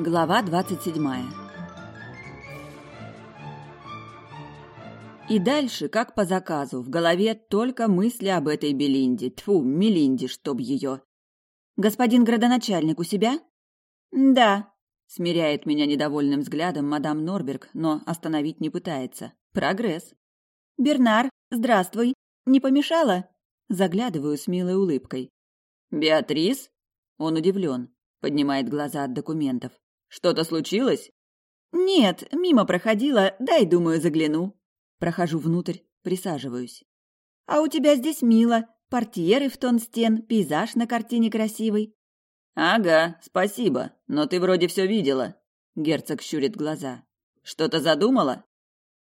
Глава двадцать седьмая И дальше, как по заказу, в голове только мысли об этой Белинде. Тфу, Мелинде, чтоб ее. «Господин градоначальник у себя?» «Да», — смиряет меня недовольным взглядом мадам Норберг, но остановить не пытается. Прогресс. «Бернар, здравствуй. Не помешала?» Заглядываю с милой улыбкой. «Беатрис?» Он удивлен, поднимает глаза от документов. «Что-то случилось?» «Нет, мимо проходила, дай, думаю, загляну». Прохожу внутрь, присаживаюсь. «А у тебя здесь мило. Портьеры в тон стен, пейзаж на картине красивый». «Ага, спасибо, но ты вроде все видела». Герцог щурит глаза. «Что-то задумала?»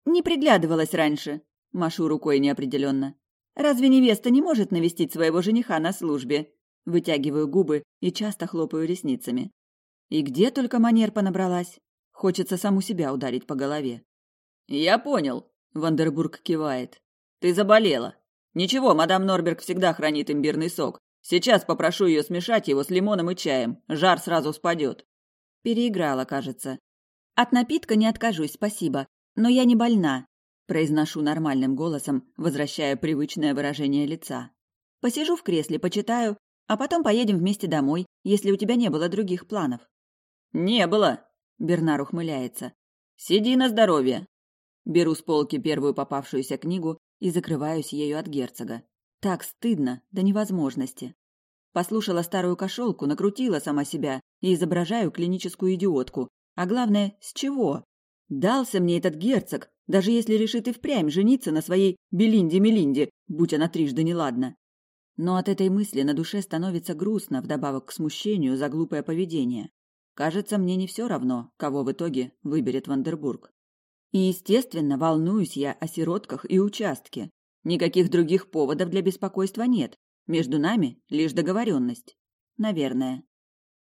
«Не приглядывалась раньше», — машу рукой неопределенно. «Разве невеста не может навестить своего жениха на службе?» Вытягиваю губы и часто хлопаю ресницами. И где только манер понабралась. Хочется саму себя ударить по голове. «Я понял», Вандербург кивает. Ты заболела. Ничего, мадам Норберг всегда хранит имбирный сок. Сейчас попрошу ее смешать его с лимоном и чаем. Жар сразу спадет. Переиграла, кажется. От напитка не откажусь, спасибо. Но я не больна. Произношу нормальным голосом, возвращая привычное выражение лица. Посижу в кресле, почитаю, а потом поедем вместе домой, если у тебя не было других планов. Не было. Бернар ухмыляется. Сиди на здоровье. Беру с полки первую попавшуюся книгу и закрываюсь ею от герцога. Так стыдно до невозможности. Послушала старую кошелку, накрутила сама себя и изображаю клиническую идиотку. А главное, с чего? Дался мне этот герцог, даже если решит и впрямь жениться на своей Белинде-Мелинде, будь она трижды неладна. Но от этой мысли на душе становится грустно, вдобавок к смущению за глупое поведение. Кажется, мне не все равно, кого в итоге выберет Вандербург. И, естественно, волнуюсь я о сиротках и участке. Никаких других поводов для беспокойства нет. Между нами лишь договоренность. Наверное.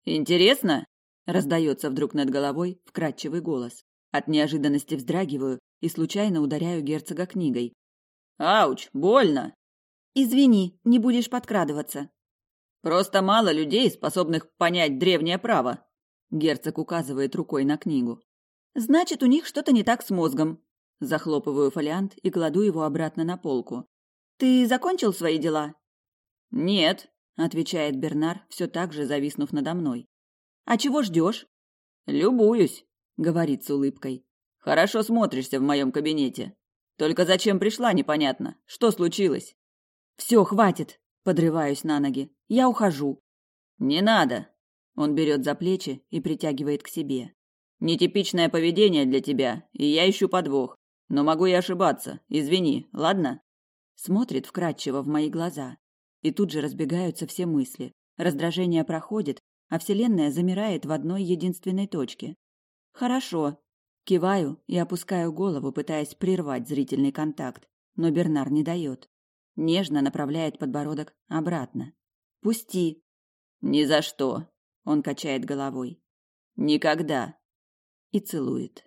«Интересно?» – раздается вдруг над головой вкрадчивый голос. От неожиданности вздрагиваю и случайно ударяю герцога книгой. «Ауч, больно!» «Извини, не будешь подкрадываться». «Просто мало людей, способных понять древнее право», – герцог указывает рукой на книгу. Значит, у них что-то не так с мозгом. Захлопываю фолиант и кладу его обратно на полку. Ты закончил свои дела? Нет, отвечает Бернар, все так же зависнув надо мной. А чего ждешь? Любуюсь, говорит с улыбкой. Хорошо смотришься в моем кабинете. Только зачем пришла, непонятно. Что случилось? Все, хватит. Подрываюсь на ноги. Я ухожу. Не надо. Он берет за плечи и притягивает к себе. Нетипичное поведение для тебя, и я ищу подвох. Но могу и ошибаться. Извини, ладно? Смотрит вкрадчиво в мои глаза. И тут же разбегаются все мысли. Раздражение проходит, а вселенная замирает в одной единственной точке. Хорошо. Киваю и опускаю голову, пытаясь прервать зрительный контакт, но Бернар не дает. Нежно направляет подбородок обратно. Пусти. Ни за что. Он качает головой. Никогда и целует.